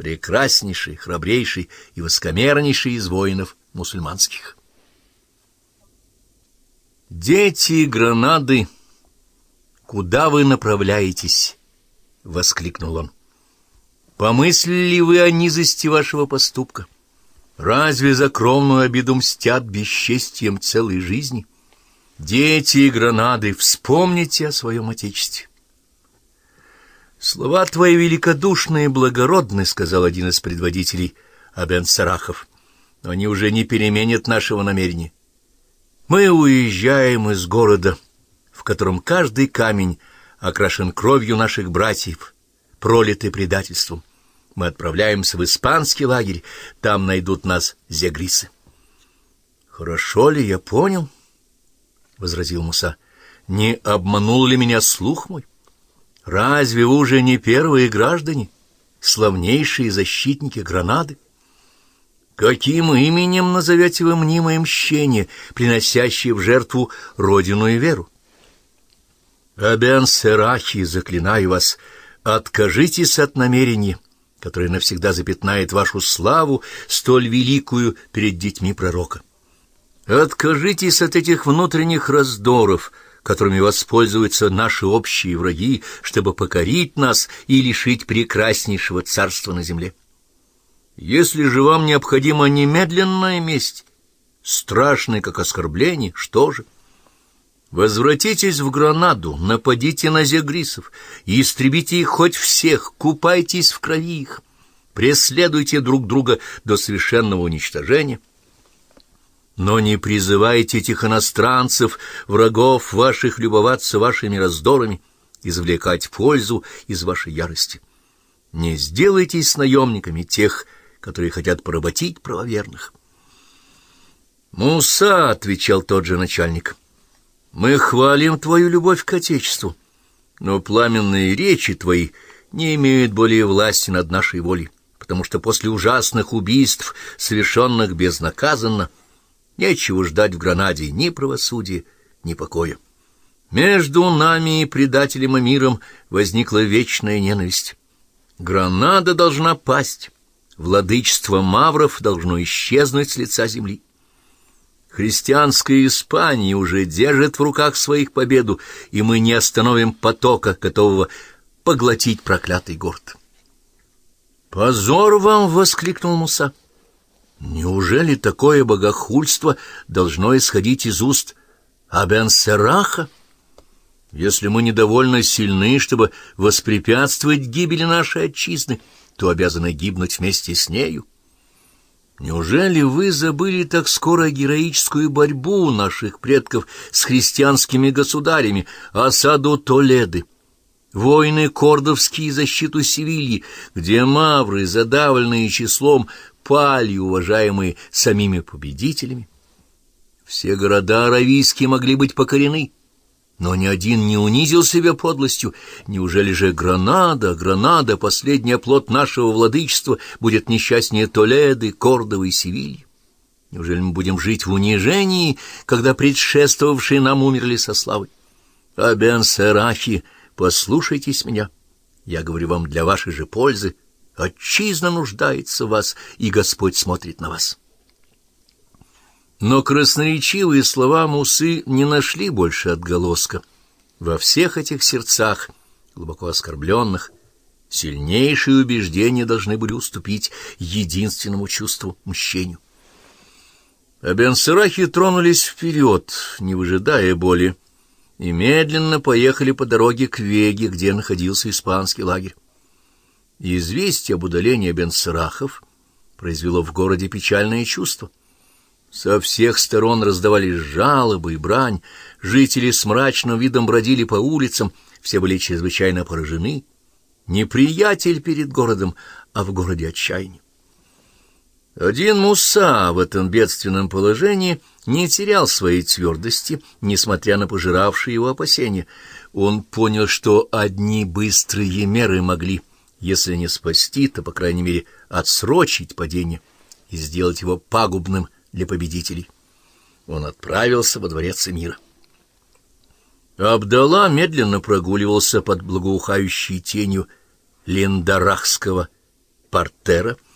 прекраснейший, храбрейший и воскомернейший из воинов мусульманских. «Дети Гранады, куда вы направляетесь?» — воскликнул он. «Помыслили ли вы о низости вашего поступка? Разве за кровную обиду мстят бесчестием целой жизни? Дети Гранады, вспомните о своем Отечестве!» «Слова твои великодушные и благородны», — сказал один из предводителей Абен Сарахов, — «но они уже не переменят нашего намерения. Мы уезжаем из города, в котором каждый камень окрашен кровью наших братьев, пролитый предательством. Мы отправляемся в испанский лагерь, там найдут нас зегрисы». «Хорошо ли я понял?» — возразил Муса. «Не обманул ли меня слух мой?» Разве уже не первые граждане, славнейшие защитники Гранады? Каким именем назовете вы мнимое мщение, приносящее в жертву родину и веру? Абен Серахи, заклинаю вас, откажитесь от намерения, которое навсегда запятнает вашу славу, столь великую перед детьми пророка. Откажитесь от этих внутренних раздоров — которыми воспользуются наши общие враги, чтобы покорить нас и лишить прекраснейшего царства на земле. Если же вам необходима немедленная месть, страшная как оскорбление, что же? Возвратитесь в Гранаду, нападите на зегрисов и истребите их хоть всех, купайтесь в крови их, преследуйте друг друга до совершенного уничтожения — но не призывайте этих иностранцев, врагов ваших, любоваться вашими раздорами, извлекать пользу из вашей ярости. Не сделайтесь наемниками тех, которые хотят поработить правоверных. «Муса», — отвечал тот же начальник, — «мы хвалим твою любовь к Отечеству, но пламенные речи твои не имеют более власти над нашей волей, потому что после ужасных убийств, совершенных безнаказанно, — Нечего ждать в Гранаде ни правосудия, ни покоя. Между нами и предателем и миром возникла вечная ненависть. Гранада должна пасть, владычество мавров должно исчезнуть с лица земли. Христианская Испания уже держит в руках своих победу, и мы не остановим потока, готового поглотить проклятый город. «Позор вам!» — воскликнул Муса. Неужели такое богохульство должно исходить из уст Абен-Сераха? Если мы недовольно сильны, чтобы воспрепятствовать гибели нашей отчизны, то обязаны гибнуть вместе с нею. Неужели вы забыли так скоро героическую борьбу наших предков с христианскими государями, осаду Толеды, войны кордовские защиту Севильи, где мавры, задавленные числом, пали, уважаемые самими победителями. Все города аравийские могли быть покорены, но ни один не унизил себя подлостью. Неужели же Гранада, Гранада, последний оплот нашего владычества, будет несчастнее Толеды, Кордовы и Севильи? Неужели мы будем жить в унижении, когда предшествовавшие нам умерли со славой? Абен Серахи, послушайтесь меня. Я говорю вам для вашей же пользы, Отчизна нуждается в вас, и Господь смотрит на вас. Но красноречивые слова Мусы не нашли больше отголоска. Во всех этих сердцах, глубоко оскорбленных, сильнейшие убеждения должны были уступить единственному чувству — мщению. А Бенсерахи тронулись вперед, не выжидая боли, и медленно поехали по дороге к Веге, где находился испанский лагерь. Известие об удалении Бенсерахов произвело в городе печальное чувство. Со всех сторон раздавались жалобы и брань, жители с мрачным видом бродили по улицам, все были чрезвычайно поражены. Неприятель перед городом, а в городе отчаяние. Один Муса в этом бедственном положении не терял своей твердости, несмотря на пожиравшие его опасения. Он понял, что одни быстрые меры могли если не спасти, то, по крайней мере, отсрочить падение и сделать его пагубным для победителей. Он отправился во дворец мира. Абдалла медленно прогуливался под благоухающей тенью Лендарахского портера,